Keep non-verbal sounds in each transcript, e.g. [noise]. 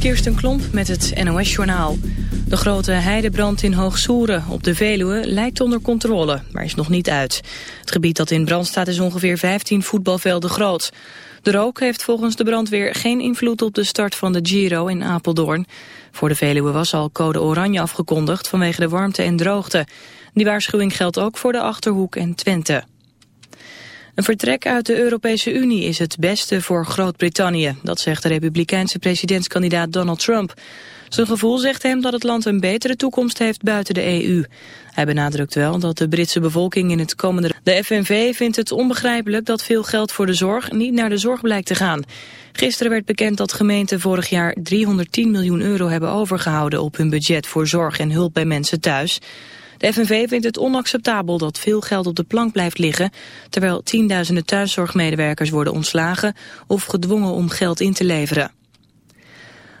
Kirsten Klomp met het NOS-journaal. De grote heidebrand in Hoogsoeren op de Veluwe lijkt onder controle, maar is nog niet uit. Het gebied dat in brand staat is ongeveer 15 voetbalvelden groot. De rook heeft volgens de brandweer geen invloed op de start van de Giro in Apeldoorn. Voor de Veluwe was al code oranje afgekondigd vanwege de warmte en droogte. Die waarschuwing geldt ook voor de Achterhoek en Twente. Een vertrek uit de Europese Unie is het beste voor Groot-Brittannië. Dat zegt de republikeinse presidentskandidaat Donald Trump. Zijn gevoel zegt hem dat het land een betere toekomst heeft buiten de EU. Hij benadrukt wel dat de Britse bevolking in het komende... De FNV vindt het onbegrijpelijk dat veel geld voor de zorg niet naar de zorg blijkt te gaan. Gisteren werd bekend dat gemeenten vorig jaar 310 miljoen euro hebben overgehouden op hun budget voor zorg en hulp bij mensen thuis. De FNV vindt het onacceptabel dat veel geld op de plank blijft liggen, terwijl tienduizenden thuiszorgmedewerkers worden ontslagen of gedwongen om geld in te leveren.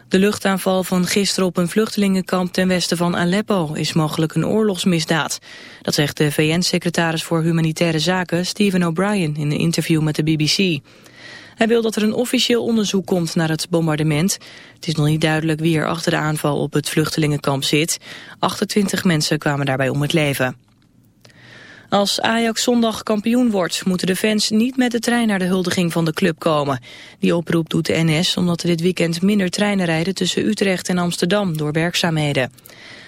De luchtaanval van gisteren op een vluchtelingenkamp ten westen van Aleppo is mogelijk een oorlogsmisdaad. Dat zegt de VN-secretaris voor Humanitaire Zaken Stephen O'Brien in een interview met de BBC. Hij wil dat er een officieel onderzoek komt naar het bombardement. Het is nog niet duidelijk wie er achter de aanval op het vluchtelingenkamp zit. 28 mensen kwamen daarbij om het leven. Als Ajax zondag kampioen wordt, moeten de fans niet met de trein naar de huldiging van de club komen. Die oproep doet de NS omdat er dit weekend minder treinen rijden tussen Utrecht en Amsterdam door werkzaamheden.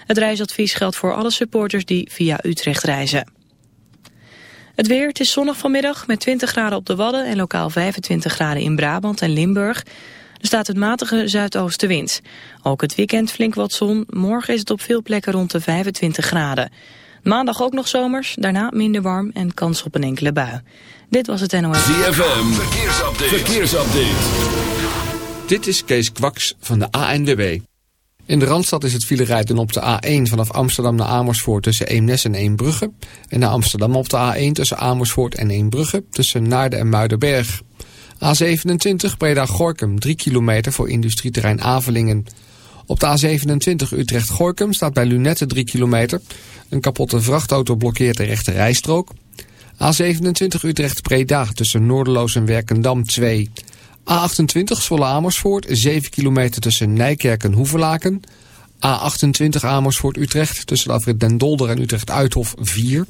Het reisadvies geldt voor alle supporters die via Utrecht reizen. Het weer, het is zonnig vanmiddag met 20 graden op de Wadden en lokaal 25 graden in Brabant en Limburg. Er staat een matige zuidoostenwind. Ook het weekend flink wat zon. Morgen is het op veel plekken rond de 25 graden. Maandag ook nog zomers, daarna minder warm en kans op een enkele bui. Dit was het NOS. ZFM, verkeersupdate. verkeersupdate. Dit is Kees Kwaks van de ANWB. In de Randstad is het file rijden op de A1 vanaf Amsterdam naar Amersfoort tussen Eemnes en Eembrugge. En naar Amsterdam op de A1 tussen Amersfoort en Eembrugge tussen Naarden en Muidenberg. A27 Breda-Gorkum 3 kilometer voor industrieterrein Avelingen. Op de A27 Utrecht-Gorkum staat bij Lunette 3 kilometer. Een kapotte vrachtauto blokkeert de rechte rijstrook. A27 Utrecht-Breda tussen Noorderloos en Werkendam 2 A28 Zwolle Amersfoort, 7 kilometer tussen Nijkerk en Hoevelaken. A28 Amersfoort Utrecht tussen de afrit Den Dolder en Utrecht Uithof 4.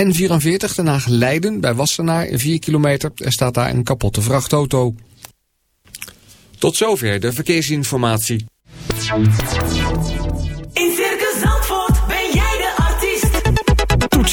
N44 Den Haag Leiden bij Wassenaar 4 kilometer. Er staat daar een kapotte vrachtauto. Tot zover de verkeersinformatie.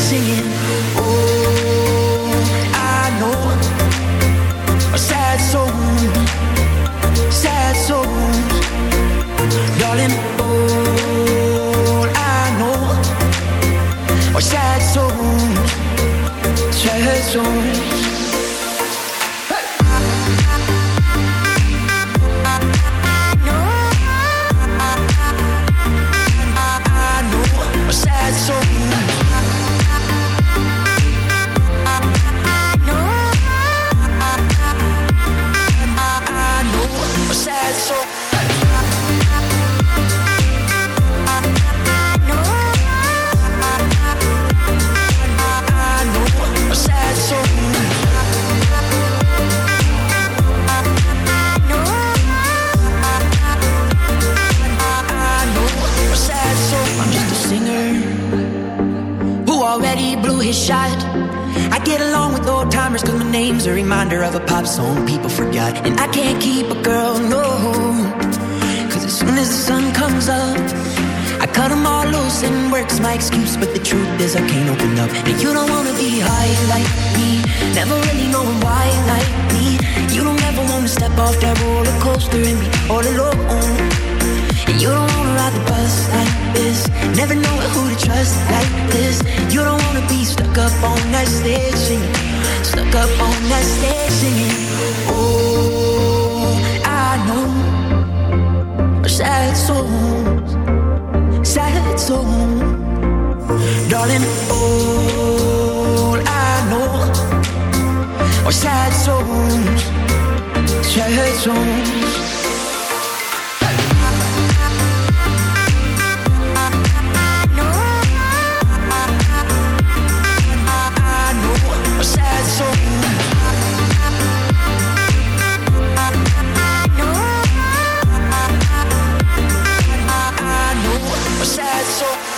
singing. Oh, I know a sad soul, sad souls, darling. All I know are sad souls, sad souls. A sad soul.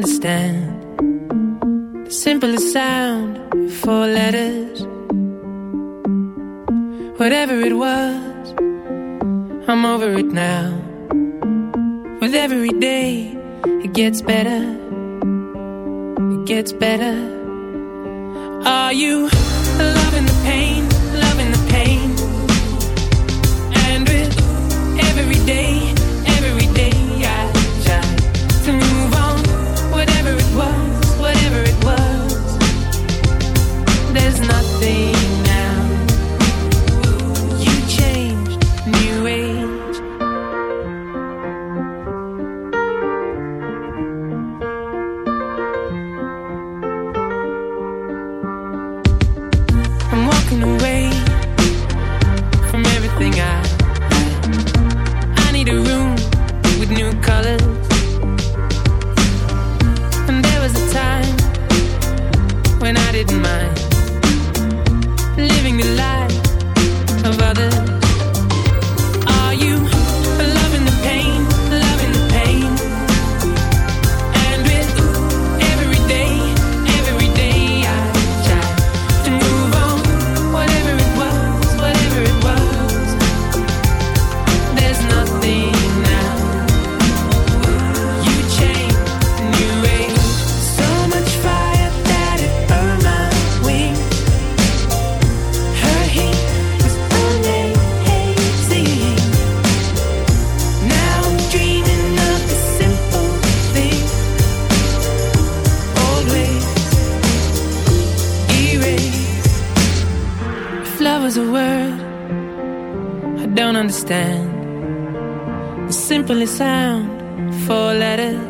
understand. The simplest sound, four letters. Whatever it was, I'm over it now. With every day, it gets better. It gets better. Are you sound, four letters.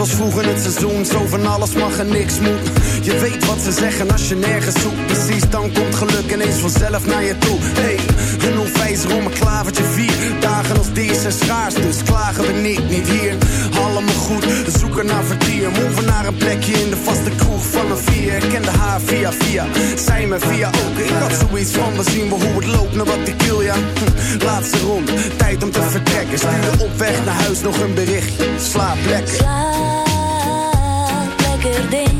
Was vroeger het seizoen, zo van alles mag en niks moet. Je weet wat ze zeggen als je nergens zoekt. Precies, dan komt geluk ineens vanzelf naar je toe. Hey, een onwijs om een klavertje vier. Dagen als deze zijn schaars, dus klagen we niet, niet hier. Allemaal goed, we zoeken naar vertier. Move naar een plekje in de vaste kroeg van een vier. Ik kende haar via via, zij me via ook. Ik had zoiets van, we zien wel hoe het loopt, naar wat ik wil, ja. [laughs] Laatste rond, tijd om te vertrekken. Stuurde op weg naar huis nog een berichtje. Slaap lekker. Slaap, lekker ding,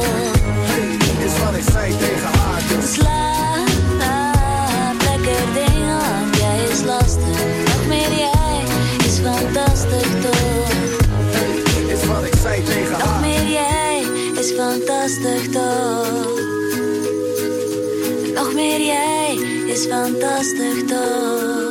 Fantastisch toch? Nog meer jij is fantastisch toch?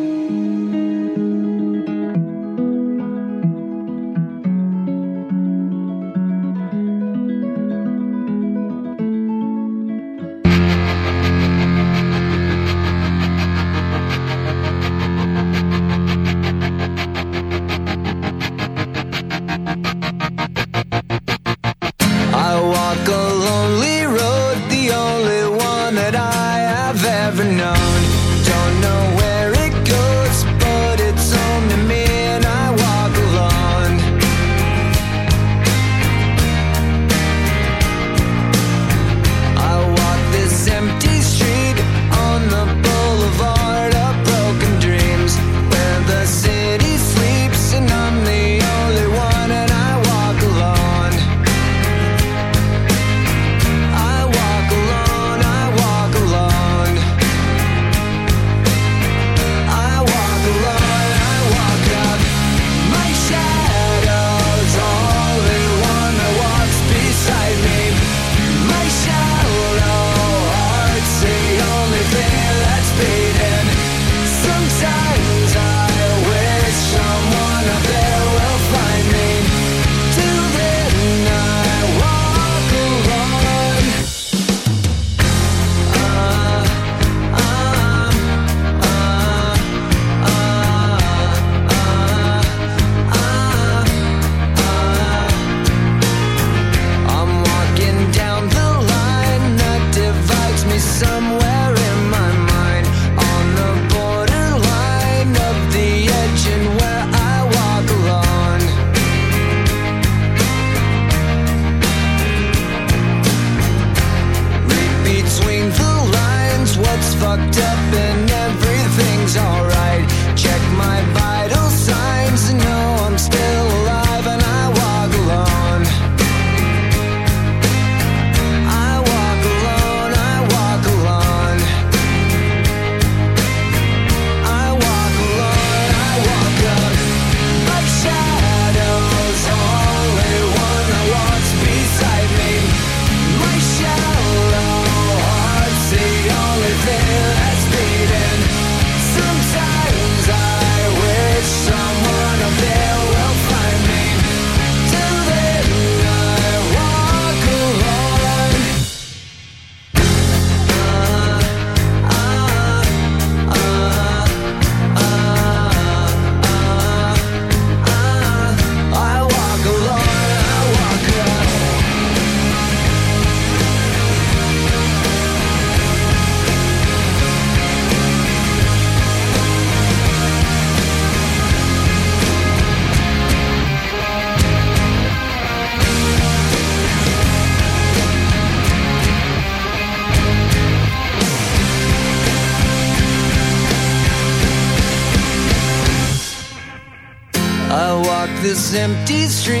D Street.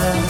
Border.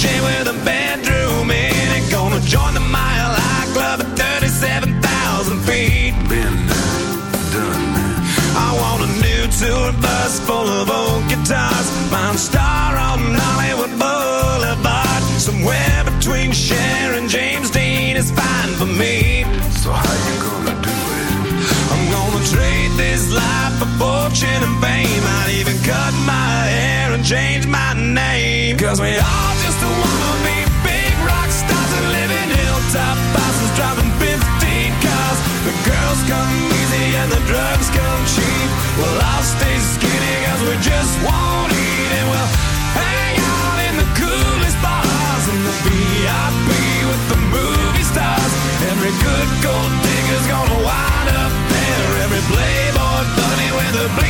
chain with a bedroom in it. Gonna join the Mile High Club at 37,000 feet. Been done. I want a new tour bus full of old guitars. Mine star on Hollywood Boulevard. Somewhere between Cher and James Dean is fine for me. So how you gonna do it? I'm gonna trade this life for fortune and fame. I'd even cut my hair and change my name. Cause we all just wanna be big rock stars and live hilltop houses driving 15 cars. The girls come easy and the drugs come cheap. Well, I'll stay skinny we just won't eat and we'll hang out in the coolest bars in the VIP with the movie stars. Every good gold digger's gonna wind up there. Every playboy bunny with a